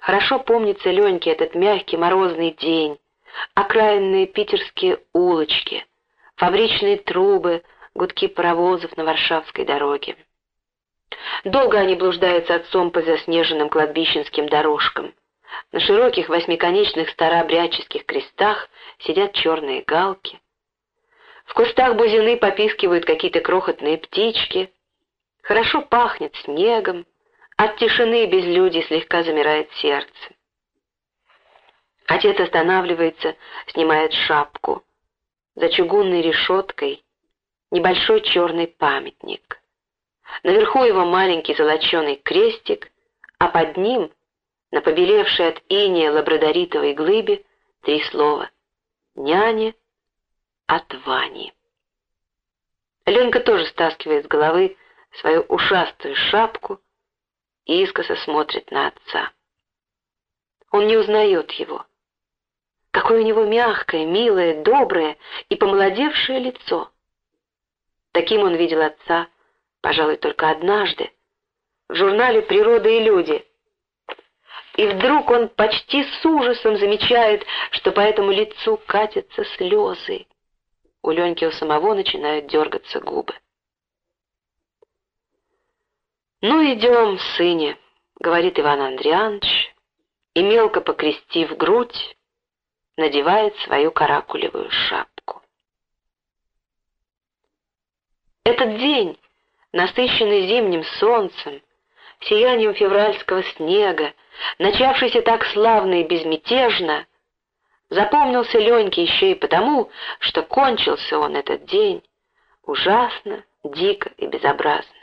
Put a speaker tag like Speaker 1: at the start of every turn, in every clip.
Speaker 1: Хорошо помнится Леньке этот мягкий морозный день, окраинные питерские улочки, фабричные трубы, гудки паровозов на Варшавской дороге. Долго они блуждают с отцом по заснеженным кладбищенским дорожкам. На широких восьмиконечных старообрядческих крестах сидят черные галки. В кустах бузины попискивают какие-то крохотные птички. Хорошо пахнет снегом. От тишины без безлюдья слегка замирает сердце. Отец останавливается, снимает шапку. За чугунной решеткой небольшой черный памятник. Наверху его маленький золоченый крестик, а под ним, на побелевшей от иния лабрадоритовой глыбе, три слова «Няня от Вани». Ленка тоже стаскивает с головы свою ушастую шапку и искоса смотрит на отца. Он не узнает его. Какое у него мягкое, милое, доброе и помолодевшее лицо. Таким он видел отца, пожалуй, только однажды, в журнале «Природа и люди». И вдруг он почти с ужасом замечает, что по этому лицу катятся слезы. У Леньки у самого начинают дергаться губы. «Ну, идем, сыне», — говорит Иван Андрианович, и, мелко покрестив грудь, надевает свою каракулевую шапку. Этот день, насыщенный зимним солнцем, сиянием февральского снега, начавшийся так славно и безмятежно, запомнился Леньке еще и потому, что кончился он этот день ужасно, дико и безобразно.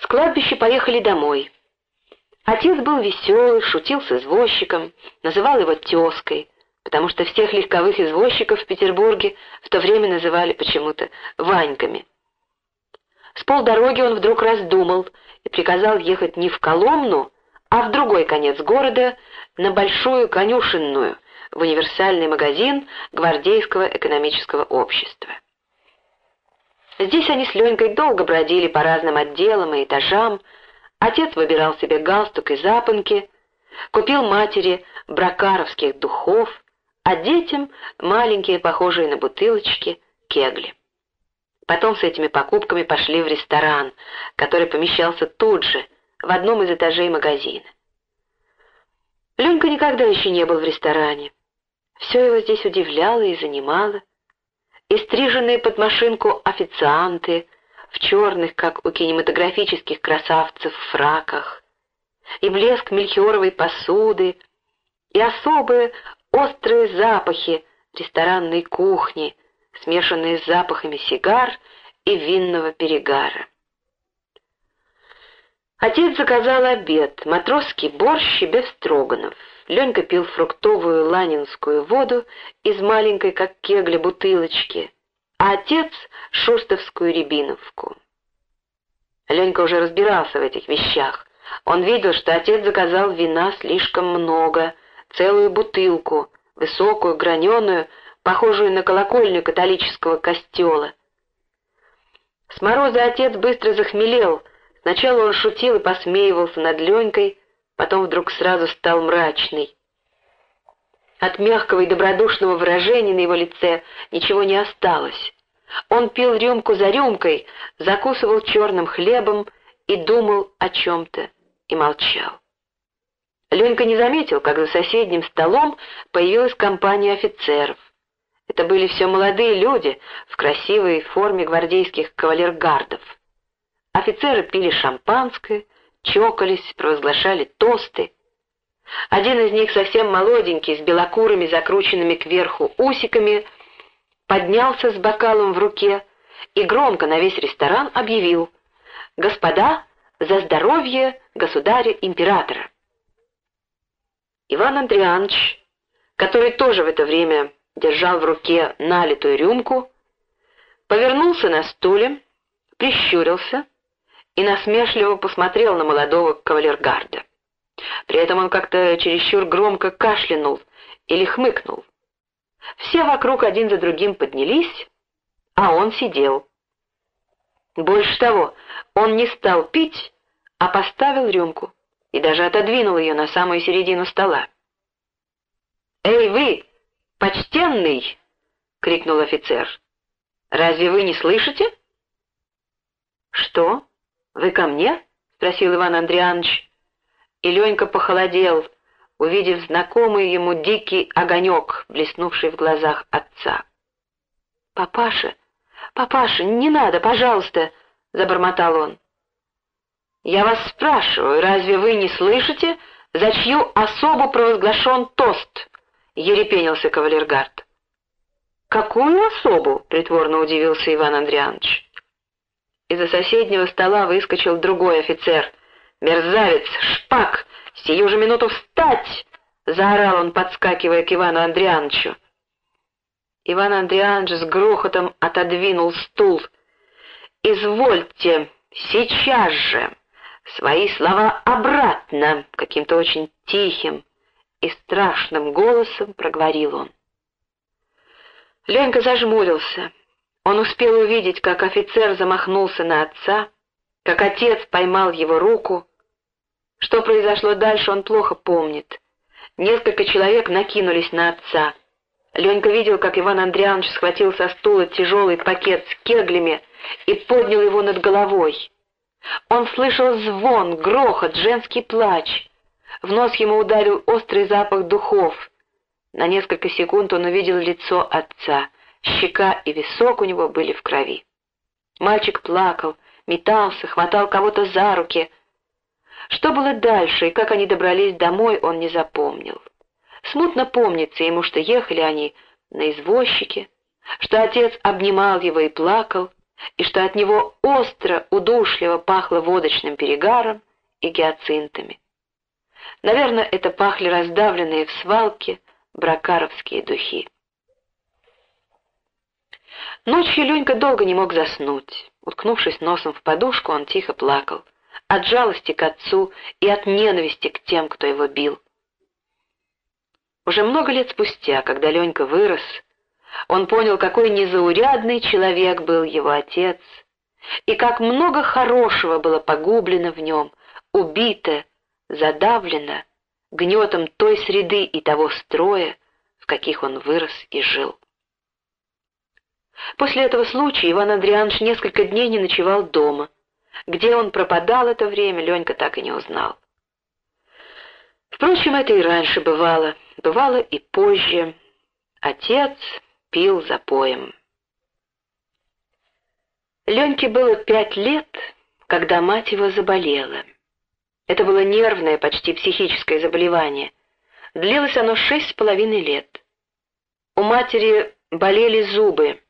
Speaker 1: С кладбища поехали домой. Отец был веселый, шутил с извозчиком, называл его тезкой, потому что всех легковых извозчиков в Петербурге в то время называли почему-то Ваньками. С полдороги он вдруг раздумал и приказал ехать не в Коломну, а в другой конец города, на Большую Конюшенную, в универсальный магазин Гвардейского экономического общества. Здесь они с Ленькой долго бродили по разным отделам и этажам. Отец выбирал себе галстук и запонки, купил матери бракаровских духов, а детям маленькие, похожие на бутылочки, кегли. Потом с этими покупками пошли в ресторан, который помещался тут же, в одном из этажей магазина. Ленька никогда еще не был в ресторане. Все его здесь удивляло и занимало и стриженные под машинку официанты в черных, как у кинематографических красавцев, фраках, и блеск мельхиоровой посуды, и особые острые запахи ресторанной кухни, смешанные с запахами сигар и винного перегара. Отец заказал обед, матросский борщ и бефстроганов. Ленька пил фруктовую ланинскую воду из маленькой, как кегля, бутылочки, а отец — шустовскую рябиновку. Ленька уже разбирался в этих вещах. Он видел, что отец заказал вина слишком много, целую бутылку, высокую, граненую, похожую на колокольню католического костела. С мороза отец быстро захмелел — Сначала он шутил и посмеивался над Ленькой, потом вдруг сразу стал мрачный. От мягкого и добродушного выражения на его лице ничего не осталось. Он пил рюмку за рюмкой, закусывал черным хлебом и думал о чем-то и молчал. Ленька не заметил, как за соседним столом появилась компания офицеров. Это были все молодые люди в красивой форме гвардейских кавалергардов. Офицеры пили шампанское, чокались, провозглашали тосты. Один из них, совсем молоденький, с белокурыми, закрученными кверху усиками, поднялся с бокалом в руке и громко на весь ресторан объявил «Господа, за здоровье государя-императора!» Иван Андрианович, который тоже в это время держал в руке налитую рюмку, повернулся на стуле, прищурился и насмешливо посмотрел на молодого кавалергарда. При этом он как-то чересчур громко кашлянул или хмыкнул. Все вокруг один за другим поднялись, а он сидел. Больше того, он не стал пить, а поставил рюмку. и даже отодвинул ее на самую середину стола. «Эй, вы, почтенный!» — крикнул офицер. «Разве вы не слышите?» «Что? Вы ко мне?» — спросил Иван Андрианович. И Ленька похолодел, увидев знакомый ему дикий огонек, блеснувший в глазах отца. «Папаша, папаша, не надо, пожалуйста!» — забормотал он. «Я вас спрашиваю, разве вы не слышите, за чью особу провозглашен тост?» — ерепенился кавалергард. «Какую особу?» — притворно удивился Иван Андрианович. Из-за соседнего стола выскочил другой офицер. «Мерзавец! Шпак! Сию же минуту встать!» — заорал он, подскакивая к Ивану Андриановичу. Иван Андрианович с грохотом отодвинул стул. «Извольте, сейчас же, свои слова обратно!» — каким-то очень тихим и страшным голосом проговорил он. Ленька зажмурился. Он успел увидеть, как офицер замахнулся на отца, как отец поймал его руку. Что произошло дальше, он плохо помнит. Несколько человек накинулись на отца. Ленька видел, как Иван Андрианович схватил со стула тяжелый пакет с кеглями и поднял его над головой. Он слышал звон, грохот, женский плач. В нос ему ударил острый запах духов. На несколько секунд он увидел лицо отца. Щека и висок у него были в крови. Мальчик плакал, метался, хватал кого-то за руки. Что было дальше и как они добрались домой, он не запомнил. Смутно помнится ему, что ехали они на извозчике, что отец обнимал его и плакал, и что от него остро, удушливо пахло водочным перегаром и гиацинтами. Наверное, это пахли раздавленные в свалке бракаровские духи. Ночью Ленька долго не мог заснуть. Уткнувшись носом в подушку, он тихо плакал. От жалости к отцу и от ненависти к тем, кто его бил. Уже много лет спустя, когда Ленька вырос, он понял, какой незаурядный человек был его отец, и как много хорошего было погублено в нем, убито, задавлено гнетом той среды и того строя, в каких он вырос и жил. После этого случая Иван Андрианович несколько дней не ночевал дома. Где он пропадал это время, Ленька так и не узнал. Впрочем, это и раньше бывало, бывало и позже. Отец пил за поем. Леньке было пять лет, когда мать его заболела. Это было нервное, почти психическое заболевание. Длилось оно шесть с половиной лет. У матери болели зубы,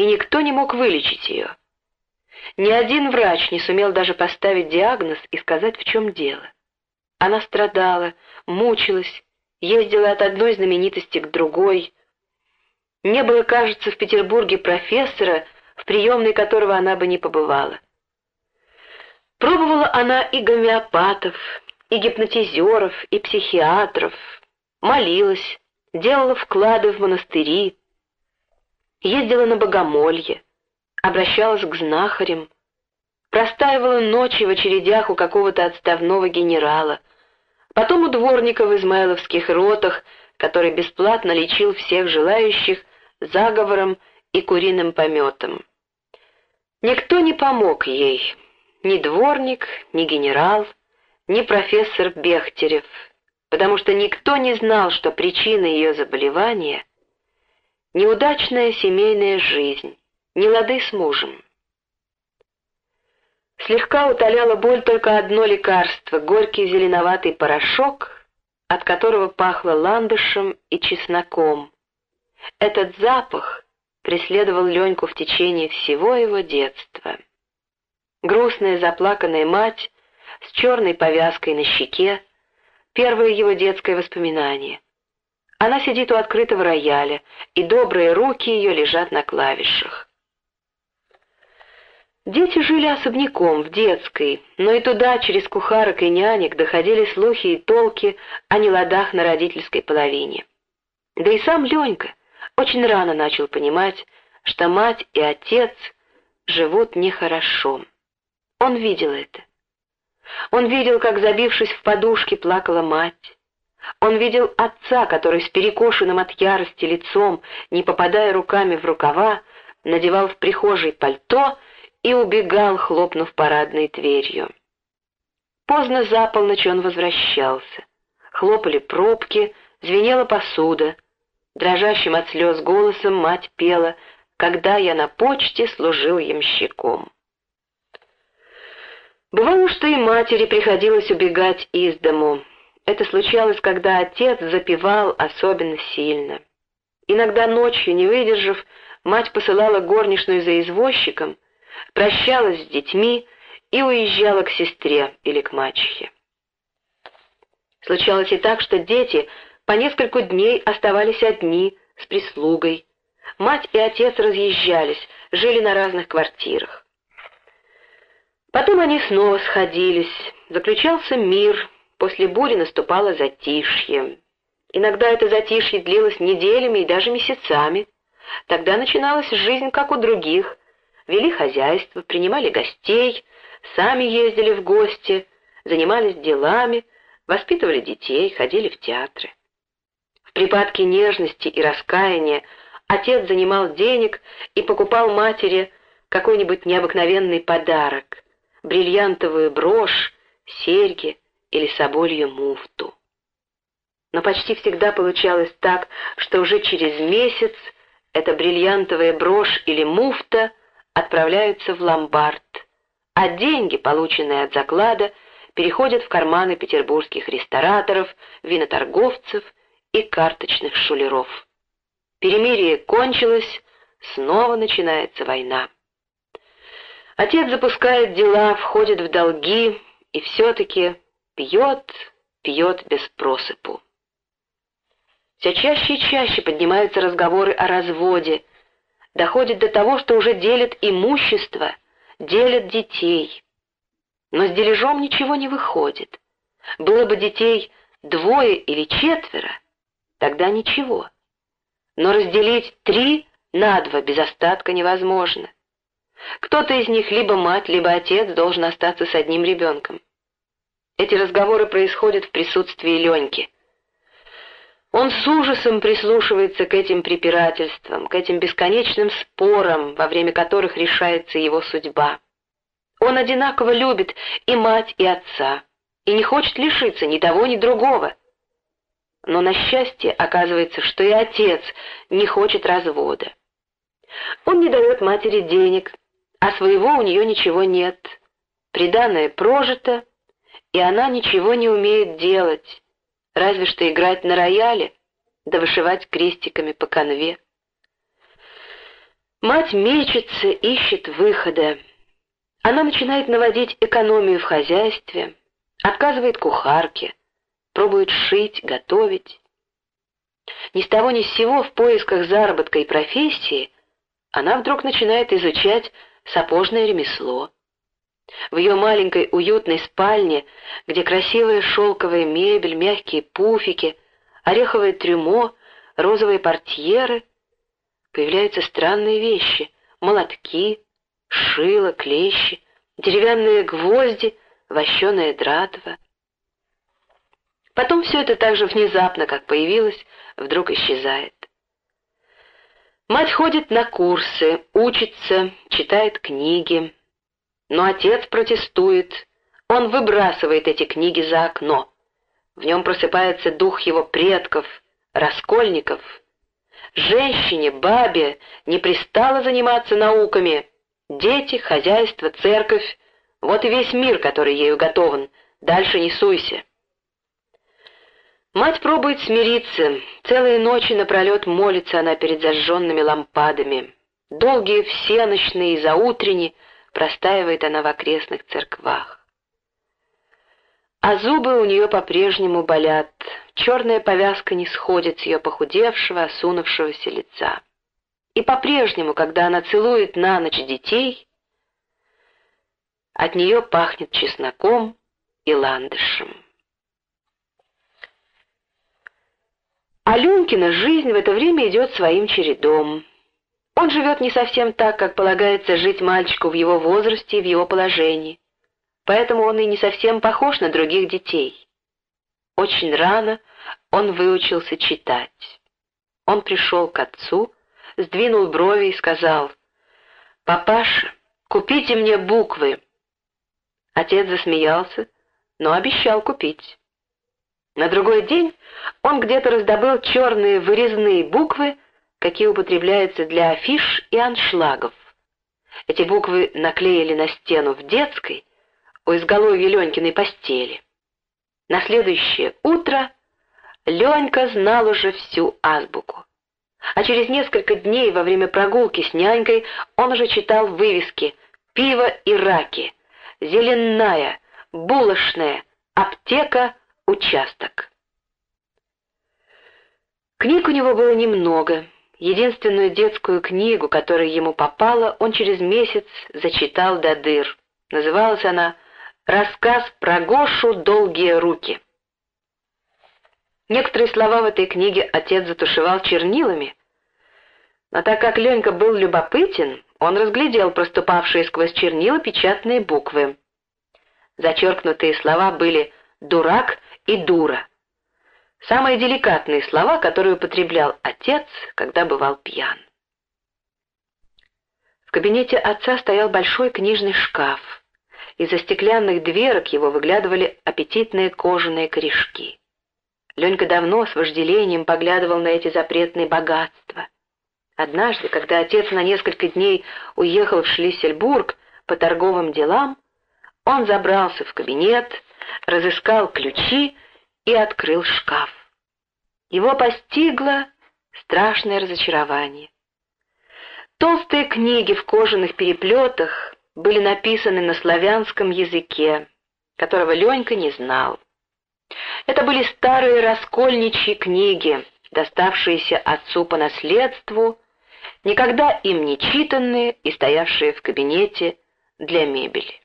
Speaker 1: и никто не мог вылечить ее. Ни один врач не сумел даже поставить диагноз и сказать, в чем дело. Она страдала, мучилась, ездила от одной знаменитости к другой. Не было, кажется, в Петербурге профессора, в приемной которого она бы не побывала. Пробовала она и гомеопатов, и гипнотизеров, и психиатров, молилась, делала вклады в монастыри, ездила на богомолье, обращалась к знахарям, простаивала ночи в очередях у какого-то отставного генерала, потом у дворника в измайловских ротах, который бесплатно лечил всех желающих заговором и куриным пометом. Никто не помог ей, ни дворник, ни генерал, ни профессор Бехтерев, потому что никто не знал, что причина ее заболевания — неудачная семейная жизнь, не лады с мужем. Слегка утоляло боль только одно лекарство — горький зеленоватый порошок, от которого пахло ландышем и чесноком. Этот запах преследовал Леньку в течение всего его детства. Грустная заплаканная мать с черной повязкой на щеке, первое его детское воспоминание. Она сидит у открытого рояля, и добрые руки ее лежат на клавишах. Дети жили особняком в детской, но и туда через кухарок и нянек доходили слухи и толки о неладах на родительской половине. Да и сам Ленька очень рано начал понимать, что мать и отец живут нехорошо. Он видел это. Он видел, как, забившись в подушки, плакала мать. Он видел отца, который с перекошенным от ярости лицом, не попадая руками в рукава, надевал в прихожей пальто и убегал, хлопнув парадной дверью. Поздно за полночь он возвращался. Хлопали пробки, звенела посуда. Дрожащим от слез голосом мать пела «Когда я на почте служил ямщиком». Бывало, что и матери приходилось убегать из дому. Это случалось, когда отец запивал особенно сильно. Иногда ночью, не выдержав, мать посылала горничную за извозчиком, прощалась с детьми и уезжала к сестре или к мачехе. Случалось и так, что дети по несколько дней оставались одни с прислугой. Мать и отец разъезжались, жили на разных квартирах. Потом они снова сходились, заключался мир, после бури наступало затишье. Иногда это затишье длилось неделями и даже месяцами. Тогда начиналась жизнь, как у других. Вели хозяйство, принимали гостей, сами ездили в гости, занимались делами, воспитывали детей, ходили в театры. В припадке нежности и раскаяния отец занимал денег и покупал матери какой-нибудь необыкновенный подарок — бриллиантовую брошь, серьги или соболью муфту. Но почти всегда получалось так, что уже через месяц эта бриллиантовая брошь или муфта отправляются в ломбард, а деньги, полученные от заклада, переходят в карманы петербургских рестораторов, виноторговцев и карточных шулеров. Перемирие кончилось, снова начинается война. Отец запускает дела, входит в долги и все-таки пьет, пьет без просыпу. Все чаще и чаще поднимаются разговоры о разводе, доходит до того, что уже делят имущество, делят детей. Но с дележом ничего не выходит. Было бы детей двое или четверо, тогда ничего. Но разделить три на два без остатка невозможно. Кто-то из них, либо мать, либо отец, должен остаться с одним ребенком. Эти разговоры происходят в присутствии Леньки — он с ужасом прислушивается к этим препирательствам, к этим бесконечным спорам, во время которых решается его судьба. Он одинаково любит и мать, и отца, и не хочет лишиться ни того, ни другого. Но на счастье оказывается, что и отец не хочет развода. Он не дает матери денег, а своего у нее ничего нет. Приданное прожито, и она ничего не умеет делать разве что играть на рояле, да вышивать крестиками по конве. Мать мечется, ищет выхода. Она начинает наводить экономию в хозяйстве, отказывает кухарке, пробует шить, готовить. Ни с того ни с сего в поисках заработка и профессии она вдруг начинает изучать сапожное ремесло. В ее маленькой уютной спальне, где красивая шелковая мебель, мягкие пуфики, ореховое трюмо, розовые портьеры, появляются странные вещи — молотки, шило, клещи, деревянные гвозди, вощеная дратва. Потом все это так же внезапно, как появилось, вдруг исчезает. Мать ходит на курсы, учится, читает книги, но отец протестует. Он выбрасывает эти книги за окно. В нем просыпается дух его предков, раскольников. Женщине, бабе не пристало заниматься науками. Дети, хозяйство, церковь — вот и весь мир, который ею готован. Дальше не суйся. Мать пробует смириться. Целые ночи напролет молится она перед зажженными лампадами. Долгие всеночные и заутренние — простаивает она в окрестных церквах. А зубы у нее по-прежнему болят, черная повязка не сходит с ее похудевшего, осунувшегося лица. И по-прежнему, когда она целует на ночь детей, от нее пахнет чесноком и ландышем. А жизнь в это время идет своим чередом. Он живет не совсем так, как полагается жить мальчику в его возрасте и в его положении. поэтому он и не совсем похож на других детей. Очень рано он выучился читать. Он пришел к отцу, сдвинул брови и сказал, «Папаша, купите мне буквы». Отец засмеялся, но обещал купить. На другой день он где-то раздобыл черные вырезные буквы, какие употребляются для афиш и аншлагов. Эти буквы наклеили на стену в детской, у изголовья Ленькиной постели. На следующее утро Ленька знал уже всю азбуку. А через несколько дней во время прогулки с нянькой он уже читал вывески «Пиво и раки», «Зеленая», «Булочная», «Аптека», «Участок». Книг у него было немного. Единственную детскую книгу, которая ему попала, он через месяц зачитал до дыр. Называлась она «Рассказ про Гошу «Долгие руки». Некоторые слова в этой книге отец затушевал чернилами, но так как Ленька был любопытен, он разглядел проступавшие сквозь чернила печатные буквы. Зачеркнутые слова были «дурак» и «дура». Самые деликатные слова, которые употреблял отец, когда бывал пьян. В кабинете отца стоял большой книжный шкаф. Из-за стеклянных дверок его выглядывали аппетитные кожаные корешки. Ленька давно с вожделением поглядывал на эти запретные богатства. Однажды, когда отец на несколько дней уехал в Шлиссельбург по торговым делам, он забрался в кабинет, разыскал ключи и открыл шкаф. Его постигло страшное разочарование. Толстые книги в кожаных переплетах были написаны на славянском языке, которого Ленька не знал. Это были старые раскольничьи книги, доставшиеся отцу по наследству, никогда им не читанные и стоявшие в кабинете для мебели.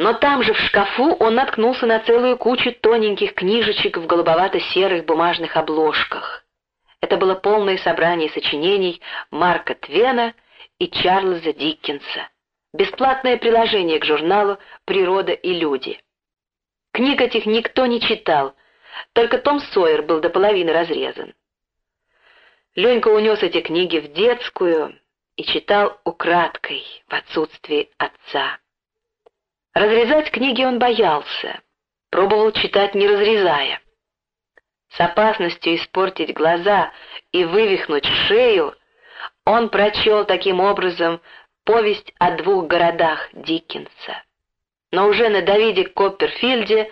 Speaker 1: Но там же в шкафу он наткнулся на целую кучу тоненьких книжечек в голубовато-серых бумажных обложках. Это было полное собрание сочинений Марка Твена и Чарльза Диккенса. Бесплатное приложение к журналу «Природа и люди». Книг этих никто не читал, только Том Сойер был до половины разрезан. Ленька унес эти книги в детскую и читал украдкой в отсутствии отца. Разрезать книги он боялся, пробовал читать не разрезая. С опасностью испортить глаза и вывихнуть шею он прочел таким образом повесть о двух городах Диккенса. Но уже на Давиде Копперфильде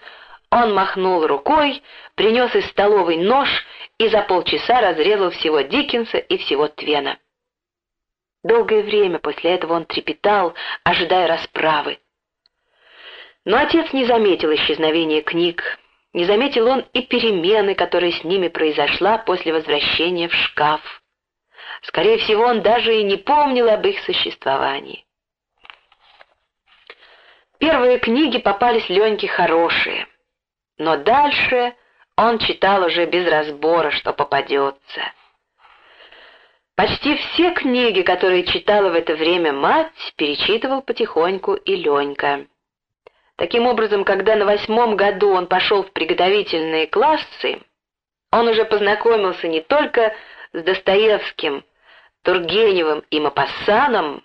Speaker 1: он махнул рукой, принес из столовой нож и за полчаса разрезал всего Диккенса и всего Твена. Долгое время после этого он трепетал, ожидая расправы. Но отец не заметил исчезновения книг, не заметил он и перемены, которая с ними произошла после возвращения в шкаф. Скорее всего, он даже и не помнил об их существовании. Первые книги попались Леньке хорошие, но дальше он читал уже без разбора, что попадется. Почти все книги, которые читала в это время мать, перечитывал потихоньку и Ленька. Таким образом, когда на восьмом году он пошел в приготовительные классы, он уже познакомился не только с Достоевским, Тургеневым и Мапассаном,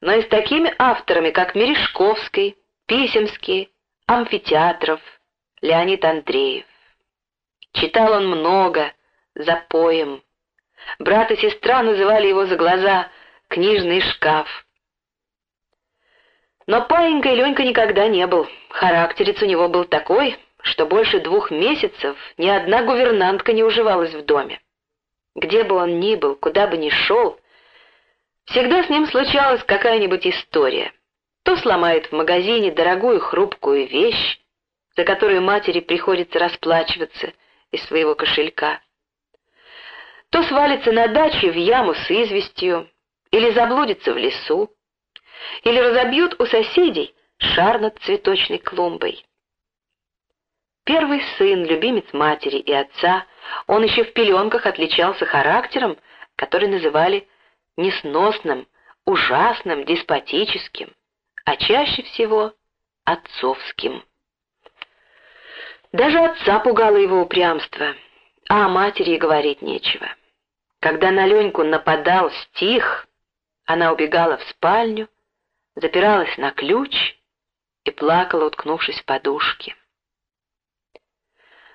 Speaker 1: но и с такими авторами, как Мережковский, Писемский, Амфитеатров, Леонид Андреев. Читал он много, за поем. Брат и сестра называли его за глаза «книжный шкаф». Но паинькой Ленька никогда не был. Характерец у него был такой, что больше двух месяцев ни одна гувернантка не уживалась в доме. Где бы он ни был, куда бы ни шел, всегда с ним случалась какая-нибудь история. То сломает в магазине дорогую хрупкую вещь, за которую матери приходится расплачиваться из своего кошелька, то свалится на даче в яму с известью или заблудится в лесу, или разобьют у соседей шар над цветочной клумбой. Первый сын, любимец матери и отца, он еще в пеленках отличался характером, который называли несносным, ужасным, деспотическим, а чаще всего отцовским. Даже отца пугало его упрямство, а о матери и говорить нечего. Когда на Леньку нападал стих, она убегала в спальню, запиралась на ключ и плакала, уткнувшись в подушки.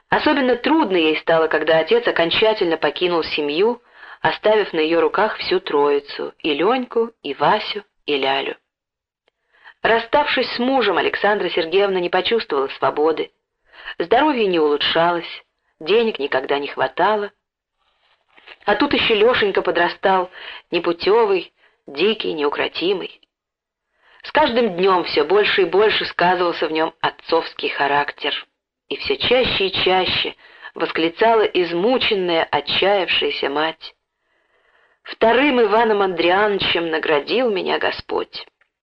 Speaker 1: Особенно трудно ей стало, когда отец окончательно покинул семью, оставив на ее руках всю троицу — и Леньку, и Васю, и Лялю. Расставшись с мужем, Александра Сергеевна не почувствовала свободы. Здоровье не улучшалось, денег никогда не хватало. А тут еще Лешенька подрастал, непутевый, дикий, неукротимый. С каждым днем все больше и больше сказывался в нем отцовский характер, и все чаще и чаще восклицала измученная, отчаявшаяся мать. «Вторым Иваном Андриановичем наградил меня Господь».